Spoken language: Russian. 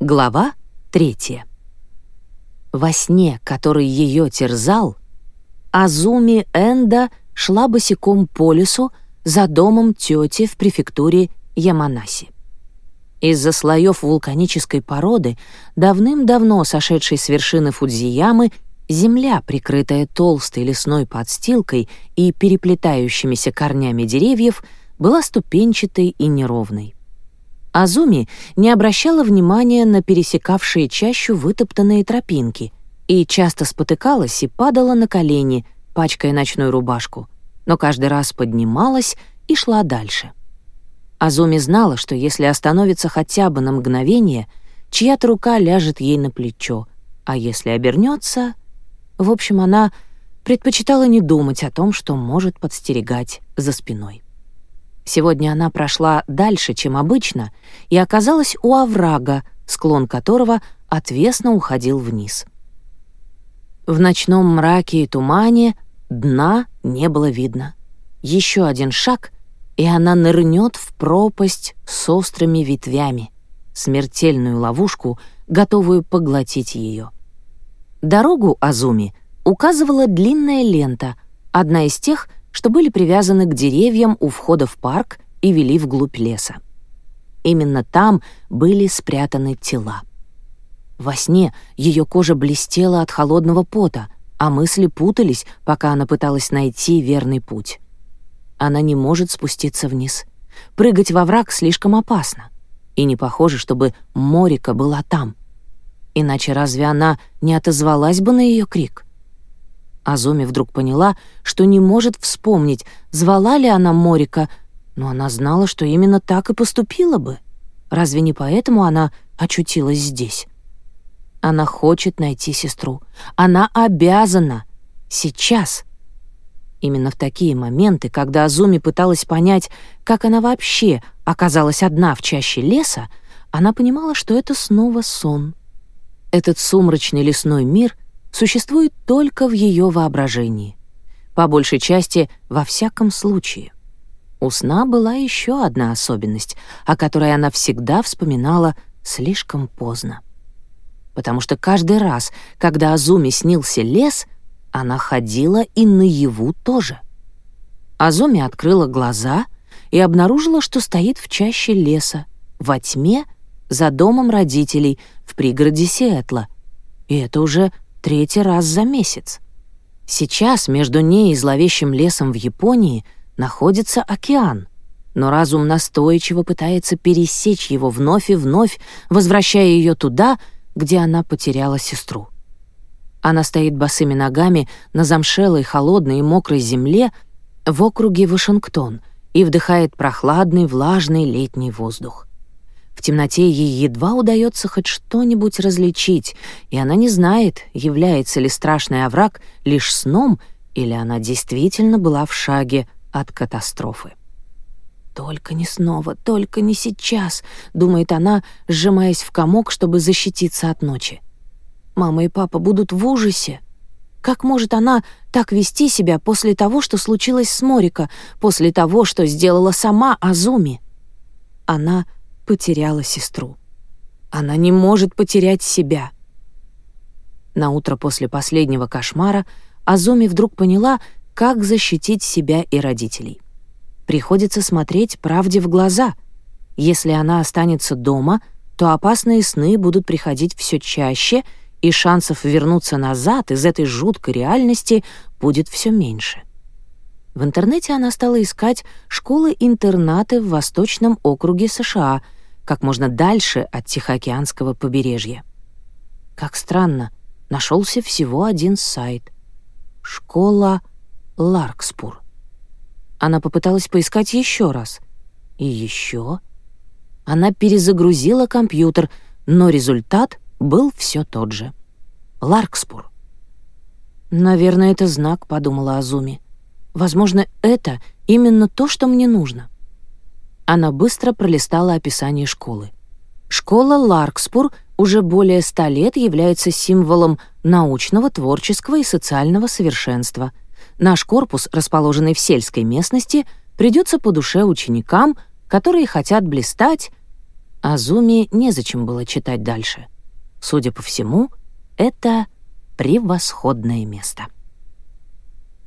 Глава 3. Во сне, который ее терзал, Азуми Энда шла босиком по лесу за домом тети в префектуре Яманаси. Из-за слоев вулканической породы, давным-давно сошедшей с вершины Фудзиямы, земля, прикрытая толстой лесной подстилкой и переплетающимися корнями деревьев, была ступенчатой и неровной. Азуми не обращала внимания на пересекавшие чащу вытоптанные тропинки и часто спотыкалась и падала на колени, пачкая ночную рубашку, но каждый раз поднималась и шла дальше. Азуми знала, что если остановится хотя бы на мгновение, чья-то рука ляжет ей на плечо, а если обернется... В общем, она предпочитала не думать о том, что может подстерегать за спиной. Сегодня она прошла дальше, чем обычно, и оказалась у оврага, склон которого отвесно уходил вниз. В ночном мраке и тумане дна не было видно. Еще один шаг, и она нырнет в пропасть с острыми ветвями, смертельную ловушку, готовую поглотить ее. Дорогу Азуми указывала длинная лента, одна из тех, что были привязаны к деревьям у входа в парк и вели вглубь леса. Именно там были спрятаны тела. Во сне ее кожа блестела от холодного пота, а мысли путались, пока она пыталась найти верный путь. Она не может спуститься вниз. Прыгать во враг слишком опасно. И не похоже, чтобы Морика была там. Иначе разве она не отозвалась бы на ее крик? Азоми вдруг поняла, что не может вспомнить, звала ли она Морика, но она знала, что именно так и поступила бы. Разве не поэтому она очутилась здесь? Она хочет найти сестру. Она обязана. Сейчас. Именно в такие моменты, когда Азуми пыталась понять, как она вообще оказалась одна в чаще леса, она понимала, что это снова сон. Этот сумрачный лесной мир — существует только в ее воображении. По большей части, во всяком случае. У сна была еще одна особенность, о которой она всегда вспоминала слишком поздно. Потому что каждый раз, когда Азуме снился лес, она ходила и наяву тоже. Азуми открыла глаза и обнаружила, что стоит в чаще леса, во тьме, за домом родителей в пригороде Сиэтла. И это уже Третий раз за месяц. Сейчас между ней и зловещим лесом в Японии находится океан, но разум настойчиво пытается пересечь его вновь и вновь, возвращая ее туда, где она потеряла сестру. Она стоит босыми ногами на замшелой, холодной и мокрой земле в округе Вашингтон и вдыхает прохладный, влажный летний воздух. В темноте ей едва удается хоть что-нибудь различить, и она не знает, является ли страшный овраг лишь сном, или она действительно была в шаге от катастрофы. «Только не снова, только не сейчас», — думает она, сжимаясь в комок, чтобы защититься от ночи. «Мама и папа будут в ужасе. Как может она так вести себя после того, что случилось с Морика, после того, что сделала сама Азуми?» Она потеряла сестру. Она не может потерять себя. На утро после последнего кошмара Азуми вдруг поняла, как защитить себя и родителей. Приходится смотреть правде в глаза. Если она останется дома, то опасные сны будут приходить все чаще, и шансов вернуться назад из этой жуткой реальности будет все меньше. В интернете она стала искать школы-интернаты в Восточном округе США — как можно дальше от Тихоокеанского побережья. Как странно, нашелся всего один сайт. Школа Ларкспур. Она попыталась поискать еще раз. И еще. Она перезагрузила компьютер, но результат был все тот же. Ларкспур. «Наверное, это знак», — подумала Азуми. «Возможно, это именно то, что мне нужно». Она быстро пролистала описание школы. Школа Ларкспур уже более ста лет является символом научного, творческого и социального совершенства. Наш корпус, расположенный в сельской местности, придется по душе ученикам, которые хотят блистать. Азуми незачем было читать дальше. Судя по всему, это превосходное место.